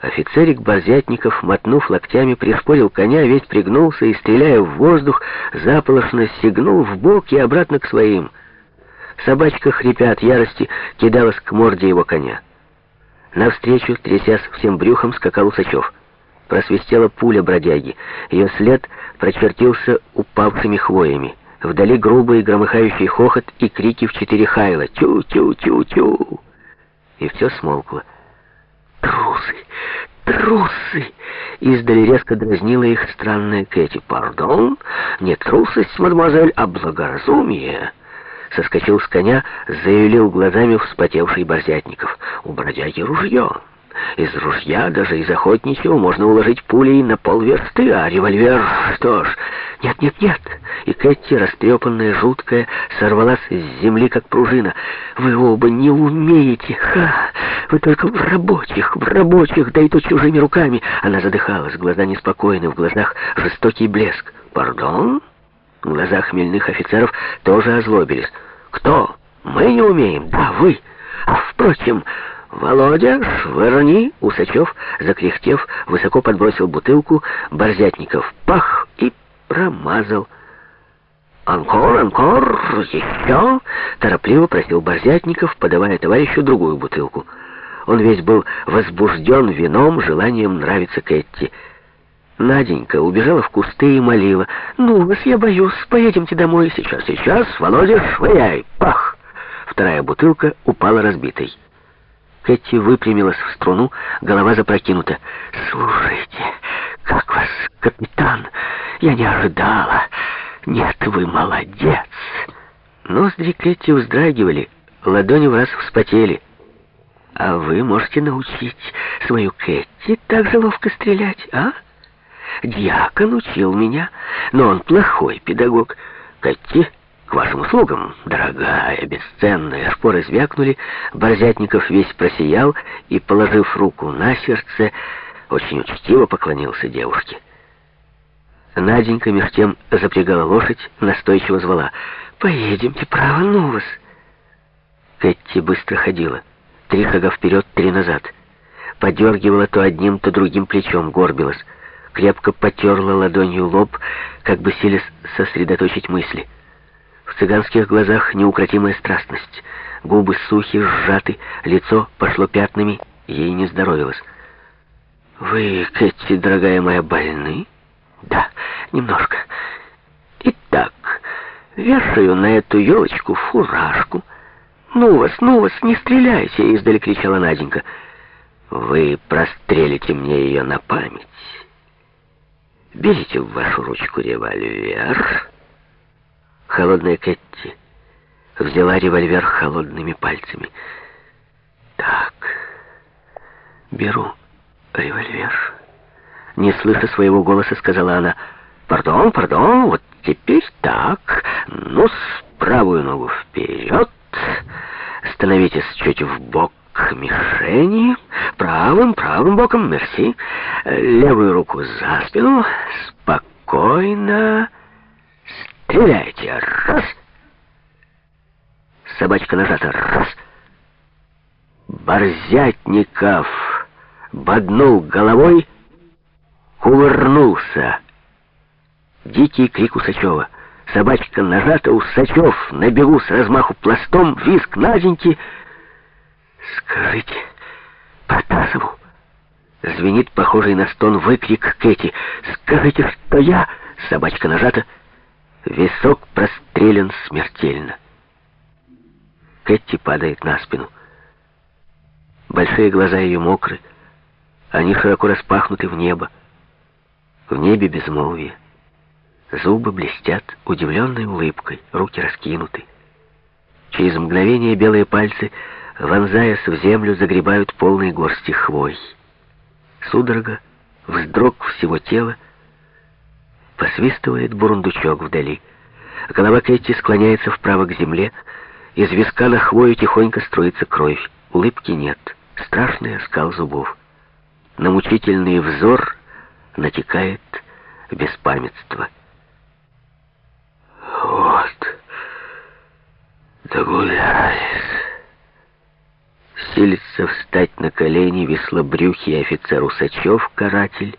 Офицерик Борзятников, мотнув локтями, пришпорил коня, весь пригнулся и, стреляя в воздух, заполошно стегнул в бок и обратно к своим. Собачка, хрипя от ярости, кидалась к морде его коня. Навстречу, трясясь всем брюхом, скакал Усачев. Просвистела пуля бродяги. Ее след прочертился упавшими хвоями. Вдали грубый громыхающий хохот и крики в четыре хайла. «Тю-тю-тю-тю!» И все смолкло. «Трусы! Трусы!» Издали резко дразнила их странная Кэти. «Пардон, не трусость, мадемуазель, а благоразумие!» Соскочил с коня, заявил глазами вспотевший Борзятников. «У бродяги ружье!» Из ружья, даже из охотничьего, можно уложить пулей на полверсты, а револьвер... Что ж, нет-нет-нет. И Кэти, растрепанная, жуткая, сорвалась с земли, как пружина. Вы оба не умеете. Ха! Вы только в рабочих, в рабочих, да и то чужими руками. Она задыхалась, глаза неспокойны, в глазах жестокий блеск. Пардон? В глазах хмельных офицеров тоже озлобились. Кто? Мы не умеем. Да, вы. А, впрочем... «Володя, швырни!» Усачев, закряхтев, высоко подбросил бутылку, Борзятников пах и промазал. «Анкор, анкор, еще!» Торопливо просил Борзятников, подавая товарищу другую бутылку. Он весь был возбужден вином, желанием нравиться Кэтти. Наденька убежала в кусты и молила. «Ну вас, я боюсь, поедемте домой сейчас, сейчас, Володя, швыряй!» Пах! Вторая бутылка упала разбитой. Кэти выпрямилась в струну, голова запрокинута. «Слушайте, как вас, капитан? Я не ожидала. Нет, вы молодец!» Ноздри Кэти вздрагивали, ладони в раз вспотели. «А вы можете научить свою Кэти так же ловко стрелять, а? Дьякон учил меня, но он плохой педагог. Кэти...» «К вашим услугам, дорогая, бесценная!» Шпоры звякнули, Борзятников весь просиял и, положив руку на сердце, очень учтиво поклонился девушке. Наденька меж тем запрягала лошадь, настойчиво звала. «Поедемте, право, ну вас!» Кэти быстро ходила. Три шага вперед, три назад. Подергивала то одним, то другим плечом, горбилась. Крепко потерла ладонью лоб, как бы силясь сосредоточить мысли. В цыганских глазах неукротимая страстность. Губы сухи, сжаты, лицо пошло пятнами, ей не здоровилось. «Вы, Кэти, дорогая моя, больны?» «Да, немножко. Итак, вешаю на эту елочку фуражку. Ну вас, ну вас, не стреляйте!» — издали кричала Наденька. «Вы прострелите мне ее на память. Берите в вашу ручку револьвер». Холодная Кэти взяла револьвер холодными пальцами. «Так, беру револьвер». Не слыша своего голоса, сказала она. «Пардон, пардон, вот теперь так. Ну, с правую ногу вперед. Становитесь чуть в бок мишени. Правым, правым боком, мерси. Левую руку за спину. Спокойно». Стреляйте. Раз. Собачка нажата. Раз. Борзятников боднул головой, кувырнулся. Дикий крик Усачева. Собачка нажата, Усачев на с размаху пластом, виск Наденьки. «Скажите Протасову!» Звенит похожий на стон выкрик Кэти. «Скажите, что я...» Собачка нажата, Висок прострелен смертельно. Кэти падает на спину. Большие глаза ее мокры, они широко распахнуты в небо. В небе безмолвие. Зубы блестят удивленной улыбкой, руки раскинуты. Через мгновение белые пальцы, вонзаясь в землю, загребают полные горсти хвой. Судорога, вздрог всего тела, Посвистывает бурундучок вдали. Голова Кэти склоняется вправо к земле. Из виска на хвою тихонько струится кровь. Улыбки нет. Страшный оскал зубов. На мучительный взор натекает беспамятство. Догулялись. силится встать на колени веслобрюхий офицер Усачев, каратель,